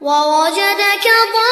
ووجدك ضالا